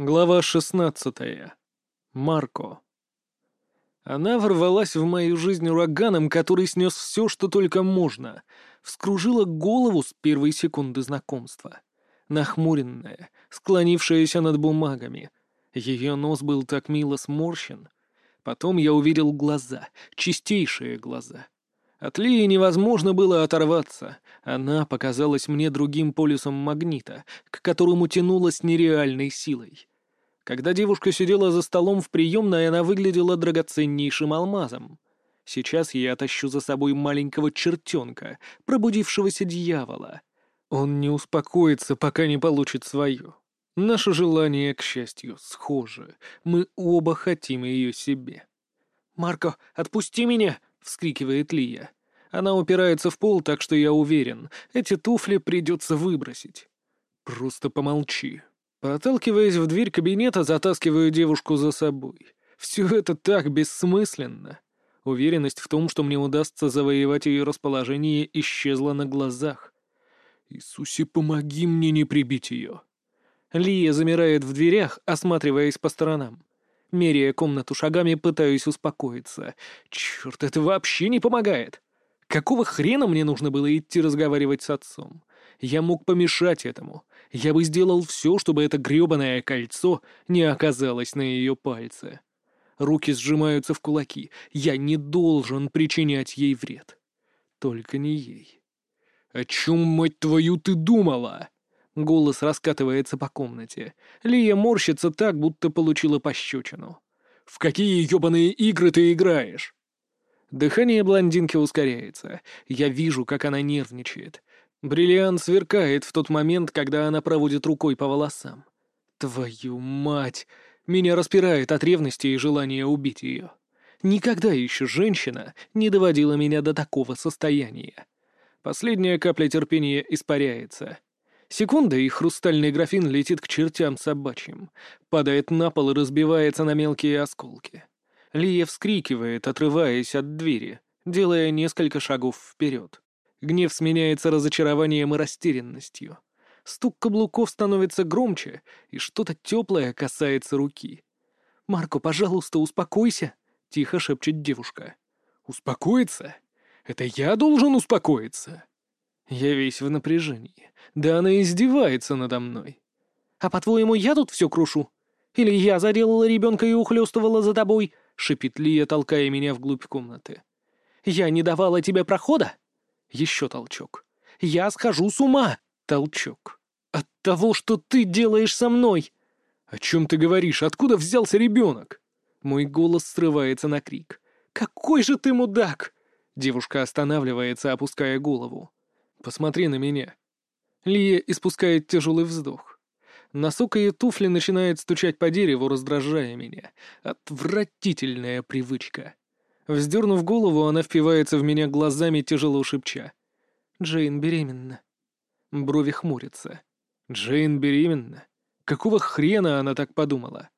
Глава шестнадцатая. Марко. Она ворвалась в мою жизнь ураганом, который снес все, что только можно. Вскружила голову с первой секунды знакомства. Нахмуренная, склонившаяся над бумагами. Ее нос был так мило сморщен. Потом я увидел глаза, чистейшие глаза. От Лии невозможно было оторваться. Она показалась мне другим полюсом магнита, к которому тянулась нереальной силой. Когда девушка сидела за столом в приемной, она выглядела драгоценнейшим алмазом. Сейчас я тащу за собой маленького чертенка, пробудившегося дьявола. Он не успокоится, пока не получит свое. Наше желание, к счастью, схоже. Мы оба хотим ее себе. «Марко, отпусти меня!» — вскрикивает Лия. Она упирается в пол, так что я уверен, эти туфли придется выбросить. «Просто помолчи», Проталкиваясь в дверь кабинета, затаскиваю девушку за собой. Все это так бессмысленно. Уверенность в том, что мне удастся завоевать ее расположение, исчезла на глазах. «Иисусе, помоги мне не прибить ее!» Лия замирает в дверях, осматриваясь по сторонам. Меряя комнату шагами, пытаюсь успокоиться. Черт, это вообще не помогает! Какого хрена мне нужно было идти разговаривать с отцом? Я мог помешать этому. Я бы сделал все, чтобы это гребаное кольцо не оказалось на ее пальце. Руки сжимаются в кулаки. Я не должен причинять ей вред. Только не ей. «О чем, мать твою, ты думала?» Голос раскатывается по комнате. Лия морщится так, будто получила пощечину. «В какие ебаные игры ты играешь?» Дыхание блондинки ускоряется. Я вижу, как она нервничает. Бриллиант сверкает в тот момент, когда она проводит рукой по волосам. Твою мать! Меня распирает от ревности и желания убить ее. Никогда еще женщина не доводила меня до такого состояния. Последняя капля терпения испаряется. Секунда, и хрустальный графин летит к чертям собачьим, падает на пол и разбивается на мелкие осколки. Лия вскрикивает, отрываясь от двери, делая несколько шагов вперед. Гнев сменяется разочарованием и растерянностью. Стук каблуков становится громче, и что-то теплое касается руки. «Марко, пожалуйста, успокойся», — тихо шепчет девушка. «Успокоиться? Это я должен успокоиться?» Я весь в напряжении. Да она издевается надо мной. «А по-твоему, я тут все крушу? Или я заделала ребенка и ухлёстывала за тобой?» — шипит Лия, толкая меня вглубь комнаты. «Я не давала тебе прохода?» Еще толчок. «Я схожу с ума!» Толчок. «От того, что ты делаешь со мной!» «О чем ты говоришь? Откуда взялся ребенок?» Мой голос срывается на крик. «Какой же ты мудак!» Девушка останавливается, опуская голову. «Посмотри на меня». Лия испускает тяжелый вздох. Носок ее туфли начинает стучать по дереву, раздражая меня. Отвратительная привычка. Вздернув голову, она впивается в меня глазами, тяжело шепча. «Джейн беременна». Брови хмурятся. «Джейн беременна? Какого хрена она так подумала?»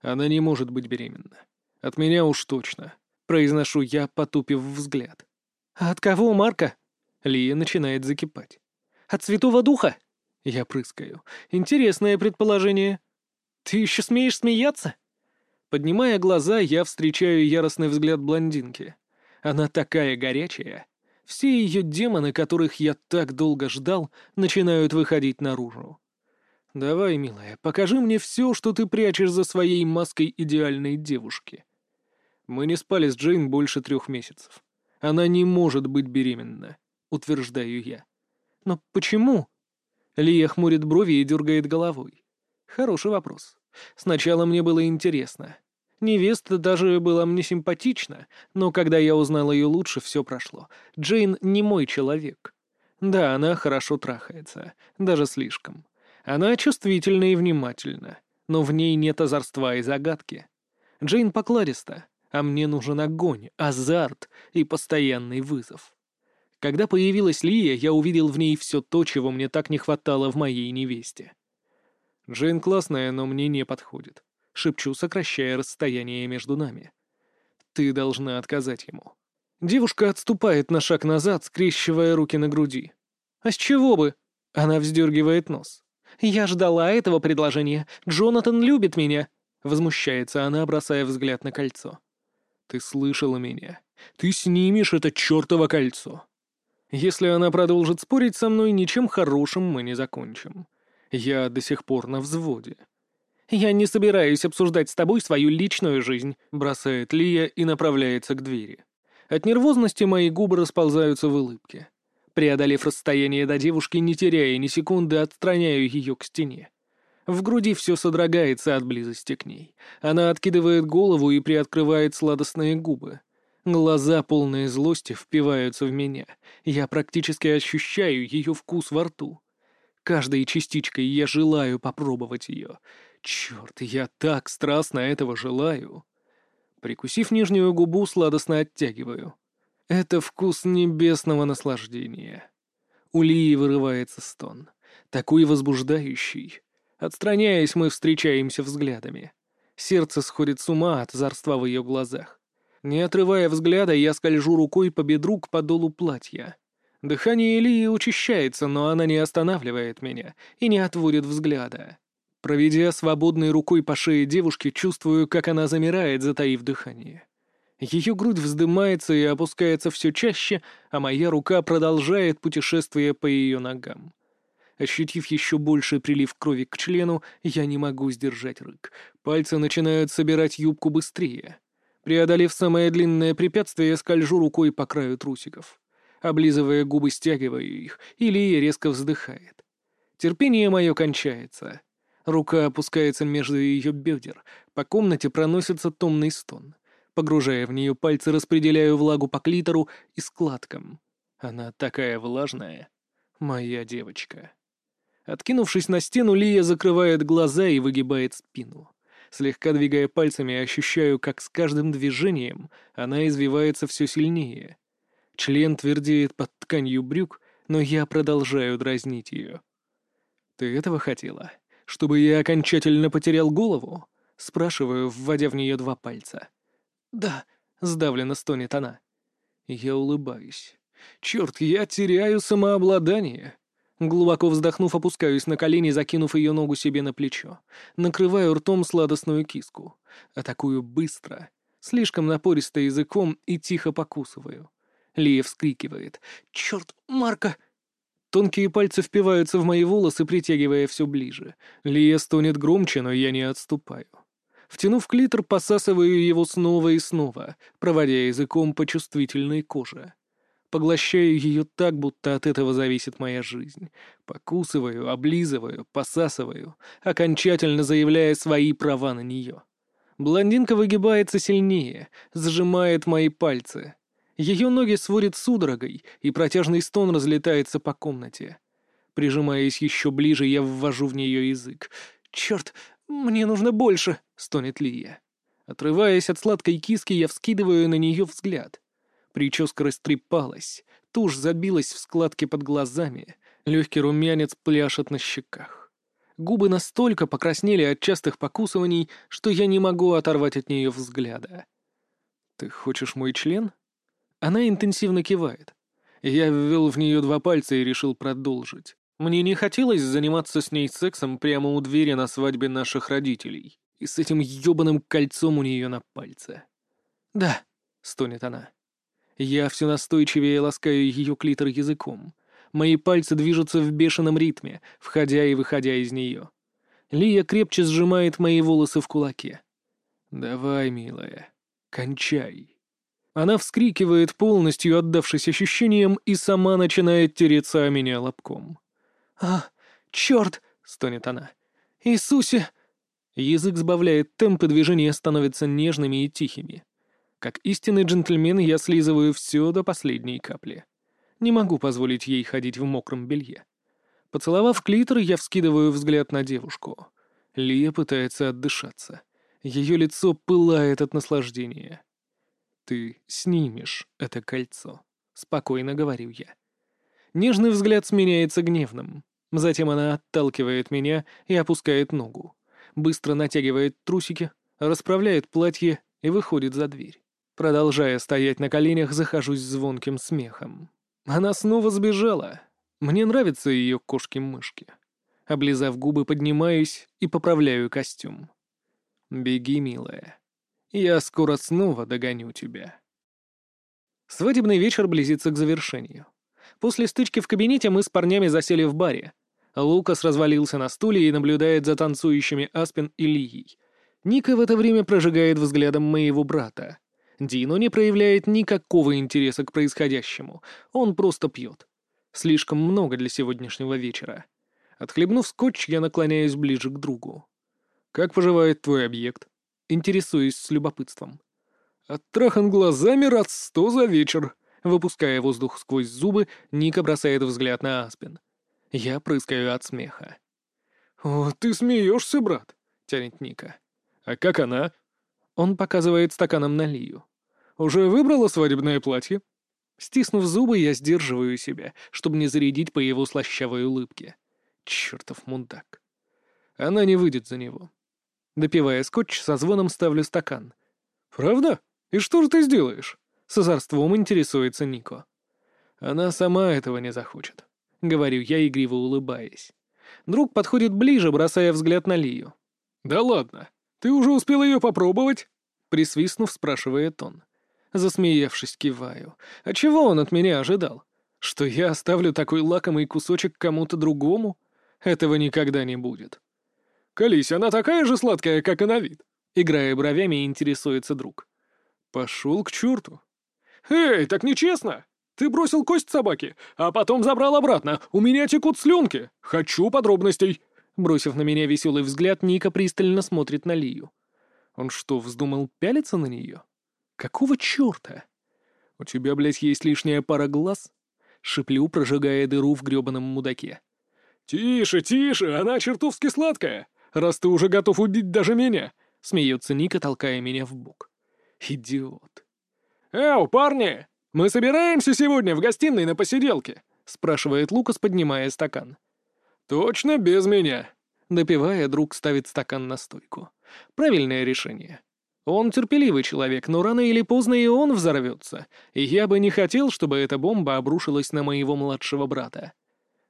«Она не может быть беременна. От меня уж точно», — произношу я, потупив взгляд. «А от кого, Марка?» Лия начинает закипать. «От Святого Духа?» Я прыскаю. «Интересное предположение. Ты еще смеешь смеяться?» Поднимая глаза, я встречаю яростный взгляд блондинки. Она такая горячая. Все ее демоны, которых я так долго ждал, начинают выходить наружу. «Давай, милая, покажи мне все, что ты прячешь за своей маской идеальной девушки». Мы не спали с Джейн больше трех месяцев. Она не может быть беременна, утверждаю я. Но почему? Лия хмурит брови и дергает головой. Хороший вопрос. Сначала мне было интересно. Невеста даже была мне симпатична, но когда я узнал ее лучше, все прошло. Джейн не мой человек. Да, она хорошо трахается, даже слишком. Она чувствительна и внимательна, но в ней нет озорства и загадки. Джейн покладиста, а мне нужен огонь, азарт и постоянный вызов. Когда появилась Лия, я увидел в ней все то, чего мне так не хватало в моей невесте. Джейн классная, но мне не подходит. Шепчу, сокращая расстояние между нами. Ты должна отказать ему. Девушка отступает на шаг назад, скрещивая руки на груди. А с чего бы? Она вздергивает нос. Я ждала этого предложения. Джонатан любит меня!» Возмущается она, бросая взгляд на кольцо. «Ты слышала меня. Ты снимешь это чертово кольцо!» Если она продолжит спорить со мной, ничем хорошим мы не закончим. Я до сих пор на взводе. «Я не собираюсь обсуждать с тобой свою личную жизнь», — бросает Лия и направляется к двери. От нервозности мои губы расползаются в улыбке. Преодолев расстояние до девушки, не теряя ни секунды, отстраняю ее к стене. В груди все содрогается от близости к ней. Она откидывает голову и приоткрывает сладостные губы. Глаза, полные злости, впиваются в меня. Я практически ощущаю ее вкус во рту. Каждой частичкой я желаю попробовать ее. Черт, я так страстно этого желаю. Прикусив нижнюю губу, сладостно оттягиваю. Это вкус небесного наслаждения. У Лии вырывается стон. Такой возбуждающий. Отстраняясь, мы встречаемся взглядами. Сердце сходит с ума от зарства в ее глазах. Не отрывая взгляда, я скольжу рукой по бедру к подолу платья. Дыхание Илии учащается, но она не останавливает меня и не отводит взгляда. Проведя свободной рукой по шее девушки, чувствую, как она замирает, затаив дыхание. Ее грудь вздымается и опускается все чаще, а моя рука продолжает путешествие по ее ногам. Ощутив еще больший прилив крови к члену, я не могу сдержать рык. Пальцы начинают собирать юбку быстрее. Преодолев самое длинное препятствие, я скольжу рукой по краю трусиков. Облизывая губы, стягиваю их, и Лия резко вздыхает. Терпение мое кончается. Рука опускается между ее бедер. По комнате проносится томный стон. Погружая в нее пальцы, распределяю влагу по клитору и складкам. Она такая влажная. Моя девочка. Откинувшись на стену, Лия закрывает глаза и выгибает спину. Слегка двигая пальцами, ощущаю, как с каждым движением она извивается все сильнее. Член твердеет под тканью брюк, но я продолжаю дразнить ее. «Ты этого хотела? Чтобы я окончательно потерял голову?» Спрашиваю, вводя в нее два пальца. «Да», — сдавленно стонет она. Я улыбаюсь. «Черт, я теряю самообладание!» Глубоко вздохнув, опускаюсь на колени, закинув ее ногу себе на плечо. Накрываю ртом сладостную киску. Атакую быстро. Слишком напористо языком и тихо покусываю. Лия вскрикивает. «Черт, Марка!» Тонкие пальцы впиваются в мои волосы, притягивая все ближе. Лия стонет громче, но я не отступаю. Втянув клитор, посасываю его снова и снова, проводя языком по чувствительной коже. Поглощаю ее так, будто от этого зависит моя жизнь. Покусываю, облизываю, посасываю, окончательно заявляя свои права на нее. Блондинка выгибается сильнее, сжимает мои пальцы. Ее ноги сводит судорогой, и протяжный стон разлетается по комнате. Прижимаясь еще ближе, я ввожу в нее язык. «Черт, мне нужно больше!» — стонет Лия. Отрываясь от сладкой киски, я вскидываю на нее взгляд — Прическа растрепалась, тушь забилась в складки под глазами, легкий румянец пляшет на щеках. Губы настолько покраснели от частых покусываний, что я не могу оторвать от нее взгляда. «Ты хочешь мой член?» Она интенсивно кивает. Я ввел в нее два пальца и решил продолжить. Мне не хотелось заниматься с ней сексом прямо у двери на свадьбе наших родителей и с этим ёбаным кольцом у нее на пальце. «Да», — стонет она. Я все настойчивее ласкаю ее клитор языком. Мои пальцы движутся в бешеном ритме, входя и выходя из нее. Лия крепче сжимает мои волосы в кулаке. «Давай, милая, кончай». Она вскрикивает, полностью отдавшись ощущениям, и сама начинает тереться о меня лобком. «А, черт!» — стонет она. «Иисусе!» Язык сбавляет темп, и движения становятся нежными и тихими. Как истинный джентльмен я слизываю все до последней капли. Не могу позволить ей ходить в мокром белье. Поцеловав клитор, я вскидываю взгляд на девушку. Лия пытается отдышаться. Ее лицо пылает от наслаждения. «Ты снимешь это кольцо», — спокойно говорю я. Нежный взгляд сменяется гневным. Затем она отталкивает меня и опускает ногу. Быстро натягивает трусики, расправляет платье и выходит за дверь. Продолжая стоять на коленях, захожусь звонким смехом. Она снова сбежала. Мне нравятся ее кошки-мышки. Облизав губы, поднимаюсь и поправляю костюм. «Беги, милая. Я скоро снова догоню тебя». Свадебный вечер близится к завершению. После стычки в кабинете мы с парнями засели в баре. Лукас развалился на стуле и наблюдает за танцующими Аспен и Лией. Ника в это время прожигает взглядом моего брата. Дино не проявляет никакого интереса к происходящему. Он просто пьет. Слишком много для сегодняшнего вечера. Отхлебнув скотч, я наклоняюсь ближе к другу. «Как поживает твой объект?» Интересуюсь с любопытством. Отtraхан глазами раз сто за вечер. Выпуская воздух сквозь зубы, Ника бросает взгляд на Аспин. Я прыскаю от смеха. «О, ты смеешься, брат?» — тянет Ника. «А как она?» Он показывает стаканом на Лию. «Уже выбрала свадебное платье?» Стиснув зубы, я сдерживаю себя, чтобы не зарядить по его слащавой улыбке. Чертов мундак. Она не выйдет за него. Допивая скотч, со звоном ставлю стакан. «Правда? И что же ты сделаешь?» С озорством интересуется Нико. Она сама этого не захочет. Говорю я, игриво улыбаясь. Друг подходит ближе, бросая взгляд на Лию. «Да ладно. Ты уже успел ее попробовать?» Присвистнув, спрашивает он. Засмеявшись, киваю. А чего он от меня ожидал? Что я оставлю такой лакомый кусочек кому-то другому? Этого никогда не будет. «Колись, она такая же сладкая, как и на вид?» Играя бровями, интересуется друг. «Пошел к черту!» «Эй, так нечестно! Ты бросил кость собаки, а потом забрал обратно. У меня текут слюнки. Хочу подробностей!» Бросив на меня веселый взгляд, Ника пристально смотрит на Лию. Он что, вздумал пялиться на нее? Какого черта? У тебя, блядь, есть лишняя пара глаз? Шиплю, прожигая дыру в гребаном мудаке. «Тише, тише, она чертовски сладкая, раз ты уже готов убить даже меня!» Смеется Ника, толкая меня в бок. Идиот. «Эу, парни, мы собираемся сегодня в гостиной на посиделке?» Спрашивает Лукас, поднимая стакан. «Точно без меня?» Допивая, друг ставит стакан на стойку. Правильное решение. Он терпеливый человек, но рано или поздно и он взорвется, и я бы не хотел, чтобы эта бомба обрушилась на моего младшего брата.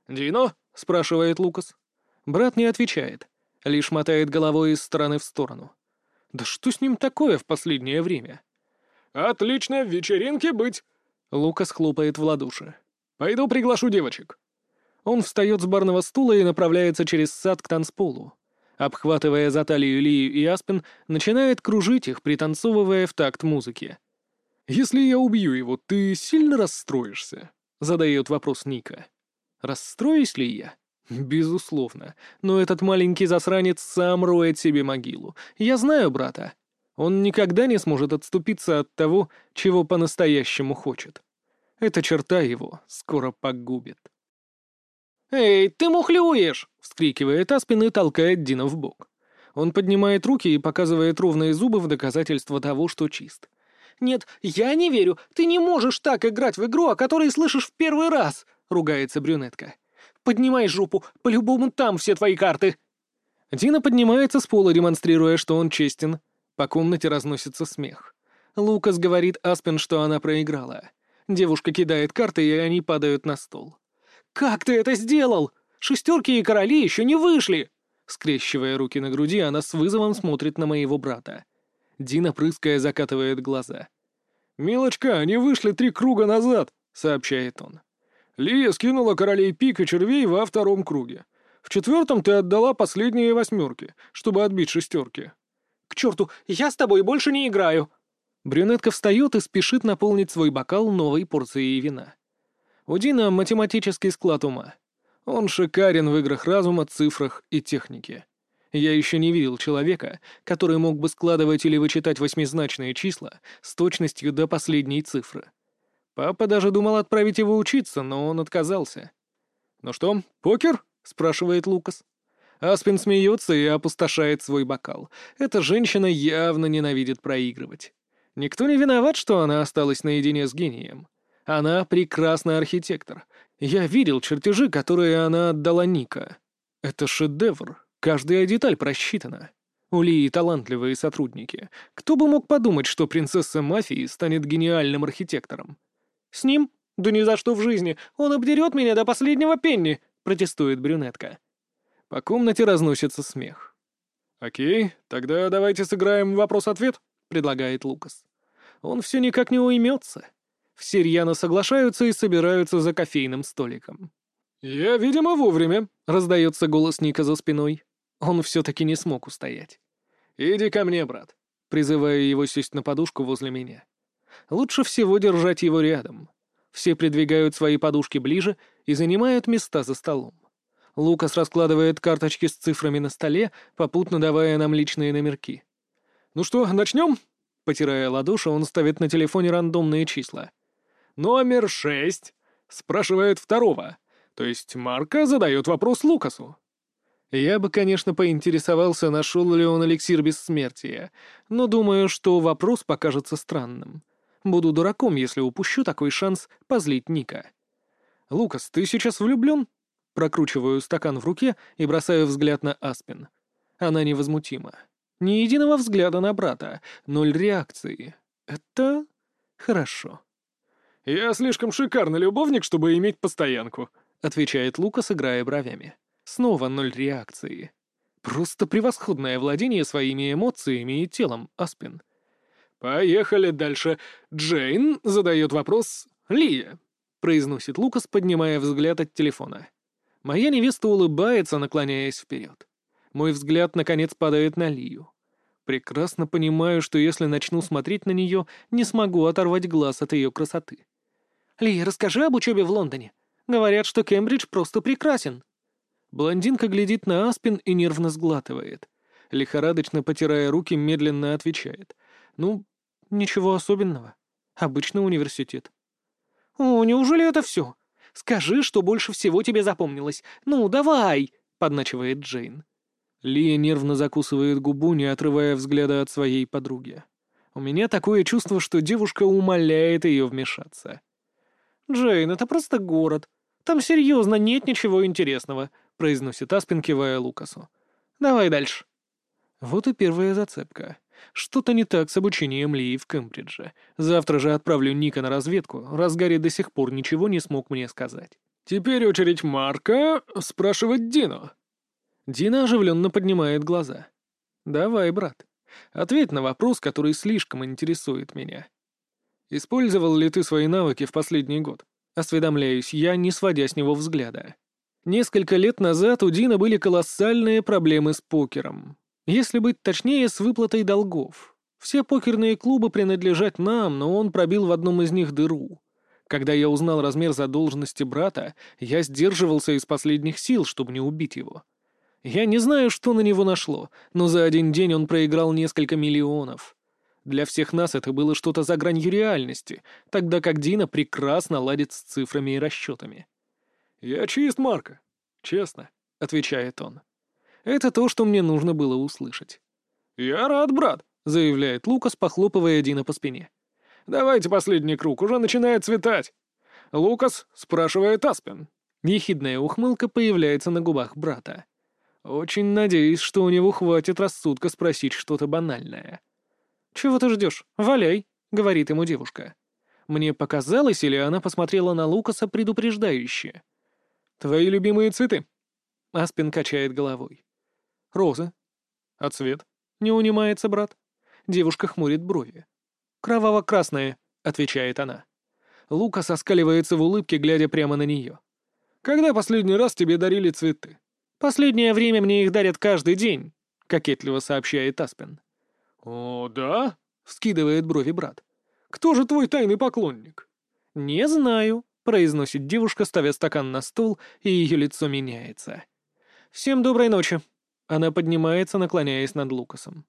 «Дино?» — спрашивает Лукас. Брат не отвечает, лишь мотает головой из стороны в сторону. Да что с ним такое в последнее время? «Отлично, в вечеринке быть!» Лукас хлопает в ладоши. «Пойду приглашу девочек». Он встает с барного стула и направляется через сад к танцполу обхватывая за талию Лию и Аспен, начинает кружить их, пританцовывая в такт музыки. «Если я убью его, ты сильно расстроишься?» — задает вопрос Ника. «Расстроюсь ли я?» «Безусловно. Но этот маленький засранец сам роет себе могилу. Я знаю брата. Он никогда не сможет отступиться от того, чего по-настоящему хочет. Эта черта его скоро погубит». «Эй, ты мухлюешь!» — вскрикивает Аспин и толкает Дина в бок. Он поднимает руки и показывает ровные зубы в доказательство того, что чист. «Нет, я не верю. Ты не можешь так играть в игру, о которой слышишь в первый раз!» — ругается брюнетка. «Поднимай жопу, по-любому там все твои карты!» Дина поднимается с пола, демонстрируя, что он честен. По комнате разносится смех. Лукас говорит Аспен, что она проиграла. Девушка кидает карты, и они падают на стол. «Как ты это сделал? Шестерки и короли еще не вышли!» Скрещивая руки на груди, она с вызовом смотрит на моего брата. Дина, прыская, закатывает глаза. «Милочка, они вышли три круга назад», — сообщает он. «Лия скинула королей пик и червей во втором круге. В четвертом ты отдала последние восьмерки, чтобы отбить шестерки». «К черту, я с тобой больше не играю!» Брюнетка встает и спешит наполнить свой бокал новой порцией вина. У Дина математический склад ума. Он шикарен в играх разума, цифрах и технике. Я еще не видел человека, который мог бы складывать или вычитать восьмизначные числа с точностью до последней цифры. Папа даже думал отправить его учиться, но он отказался. «Ну что, покер?» — спрашивает Лукас. Аспин смеется и опустошает свой бокал. Эта женщина явно ненавидит проигрывать. Никто не виноват, что она осталась наедине с гением. Она прекрасный архитектор. Я видел чертежи, которые она отдала Ника. Это шедевр. Каждая деталь просчитана. У Лии талантливые сотрудники. Кто бы мог подумать, что принцесса мафии станет гениальным архитектором? С ним? Да ни за что в жизни. Он обдерет меня до последнего пенни, протестует брюнетка. По комнате разносится смех. «Окей, тогда давайте сыграем вопрос-ответ», — предлагает Лукас. Он все никак не уймется. Все рьяно соглашаются и собираются за кофейным столиком. «Я, видимо, вовремя», — раздается голос Ника за спиной. Он все-таки не смог устоять. «Иди ко мне, брат», — призываю его сесть на подушку возле меня. Лучше всего держать его рядом. Все придвигают свои подушки ближе и занимают места за столом. Лукас раскладывает карточки с цифрами на столе, попутно давая нам личные номерки. «Ну что, начнем?» Потирая ладоши, он ставит на телефоне рандомные числа. «Номер шесть», — спрашивает второго. То есть Марка задает вопрос Лукасу. Я бы, конечно, поинтересовался, нашел ли он эликсир бессмертия, но думаю, что вопрос покажется странным. Буду дураком, если упущу такой шанс позлить Ника. «Лукас, ты сейчас влюблен?» Прокручиваю стакан в руке и бросаю взгляд на Аспин. Она невозмутима. Ни единого взгляда на брата, ноль реакции. Это хорошо. «Я слишком шикарный любовник, чтобы иметь постоянку», — отвечает Лукас, играя бровями. Снова ноль реакции. Просто превосходное владение своими эмоциями и телом, Аспин. «Поехали дальше. Джейн задает вопрос Лия», — произносит Лукас, поднимая взгляд от телефона. Моя невеста улыбается, наклоняясь вперед. Мой взгляд, наконец, падает на Лию. Прекрасно понимаю, что если начну смотреть на нее, не смогу оторвать глаз от ее красоты. «Лия, расскажи об учебе в Лондоне. Говорят, что Кембридж просто прекрасен». Блондинка глядит на Аспин и нервно сглатывает. Лихорадочно потирая руки, медленно отвечает. «Ну, ничего особенного. Обычный университет». «О, неужели это все? Скажи, что больше всего тебе запомнилось. Ну, давай!» — подначивает Джейн. Лия нервно закусывает губу, не отрывая взгляда от своей подруги. У меня такое чувство, что девушка умоляет ее вмешаться. «Джейн, это просто город. Там серьезно нет ничего интересного», — произносит Аспин, кивая Лукасу. «Давай дальше». Вот и первая зацепка. Что-то не так с обучением Лии в Кембридже. Завтра же отправлю Ника на разведку, раз Гарри до сих пор ничего не смог мне сказать. Теперь очередь Марка спрашивать Дину. Дина оживленно поднимает глаза. «Давай, брат. Ответь на вопрос, который слишком интересует меня. Использовал ли ты свои навыки в последний год? Осведомляюсь я, не сводя с него взгляда. Несколько лет назад у Дина были колоссальные проблемы с покером. Если быть точнее, с выплатой долгов. Все покерные клубы принадлежат нам, но он пробил в одном из них дыру. Когда я узнал размер задолженности брата, я сдерживался из последних сил, чтобы не убить его. Я не знаю, что на него нашло, но за один день он проиграл несколько миллионов. Для всех нас это было что-то за гранью реальности, тогда как Дина прекрасно ладит с цифрами и расчетами. «Я чист, Марка. Честно», — отвечает он. Это то, что мне нужно было услышать. «Я рад, брат», — заявляет Лукас, похлопывая Дина по спине. «Давайте последний круг, уже начинает цветать». Лукас спрашивает Аспен. Ехидная ухмылка появляется на губах брата. Очень надеюсь, что у него хватит рассудка спросить что-то банальное. «Чего ты ждешь? Валяй», — говорит ему девушка. Мне показалось, или она посмотрела на Лукаса предупреждающе. «Твои любимые цветы?» Аспин качает головой. «Роза». «А цвет?» — не унимается брат. Девушка хмурит брови. «Кроваво-красная», — отвечает она. Лука соскаливается в улыбке, глядя прямо на нее. «Когда последний раз тебе дарили цветы?» «Последнее время мне их дарят каждый день», — кокетливо сообщает Аспен. «О, да?» — вскидывает брови брат. «Кто же твой тайный поклонник?» «Не знаю», — произносит девушка, ставя стакан на стол, и ее лицо меняется. «Всем доброй ночи», она поднимается, наклоняясь над Лукасом.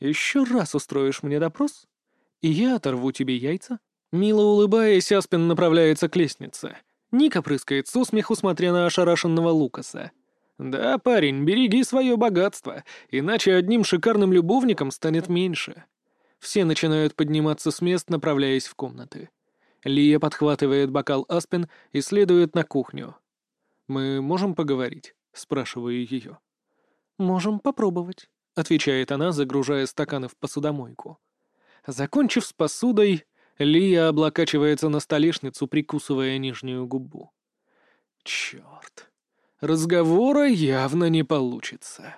«Еще раз устроишь мне допрос, и я оторву тебе яйца?» Мило улыбаясь, Аспин направляется к лестнице. Ника прыскает со смеху, смотря на ошарашенного Лукаса. «Да, парень, береги свое богатство, иначе одним шикарным любовником станет меньше». Все начинают подниматься с мест, направляясь в комнаты. Лия подхватывает бокал Аспин и следует на кухню. «Мы можем поговорить?» — спрашиваю ее. «Можем попробовать», — отвечает она, загружая стаканы в посудомойку. Закончив с посудой, Лия облокачивается на столешницу, прикусывая нижнюю губу. «Черт! Разговора явно не получится.